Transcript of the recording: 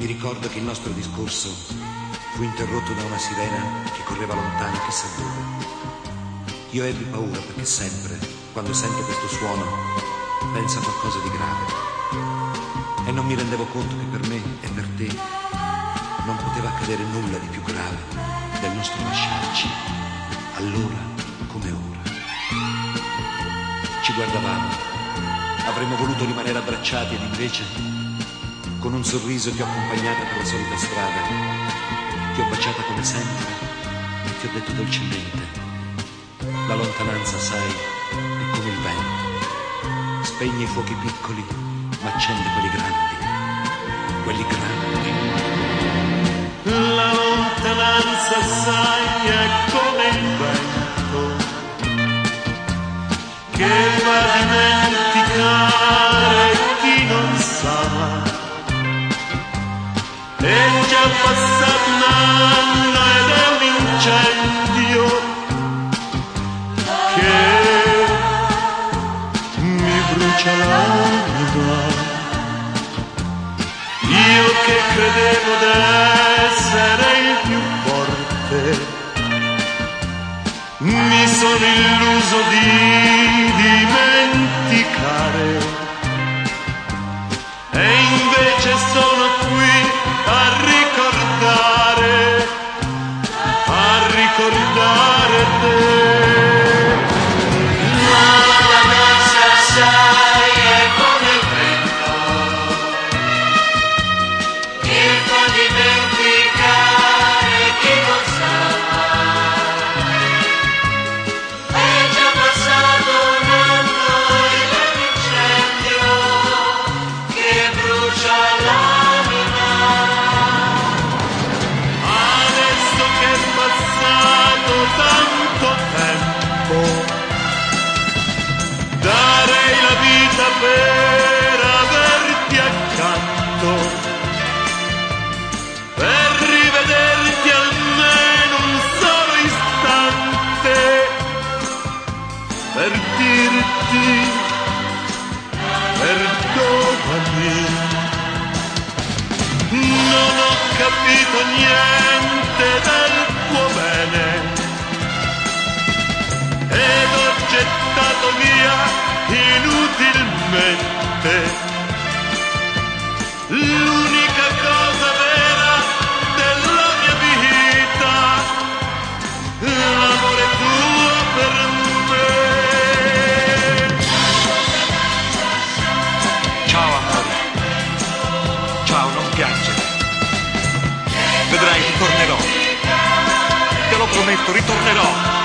Mi ricordo che il nostro discorso fu interrotto da una sirena che correva lontano chissà dove. Io ebbi paura perché sempre, quando sento questo suono, penso a qualcosa di grave. E non mi rendevo conto che per me e per te non poteva accadere nulla di più grave del nostro lasciarci, allora come ora. Ci guardavamo, avremmo voluto rimanere abbracciati ed invece con un sorriso ti ho accompagnata per la solita strada, ti ho baciata come sempre e ti ho detto dolcemente, la lontananza, sai, è come il vento, spegne i fuochi piccoli, ma accende quelli grandi, quelli grandi. La lontananza, sai, è come il vento che va dimenticare passato un anno ed che mi brucia. Io che credevo d'essere il più forte, mi sono illuso di done. Vita inutilmente l'unica cosa vera della mia vita, l'amore tuo per me. Ciao amore, ciao, non piangere. Vedrai, ritornerò. Te lo prometto, ritornerò.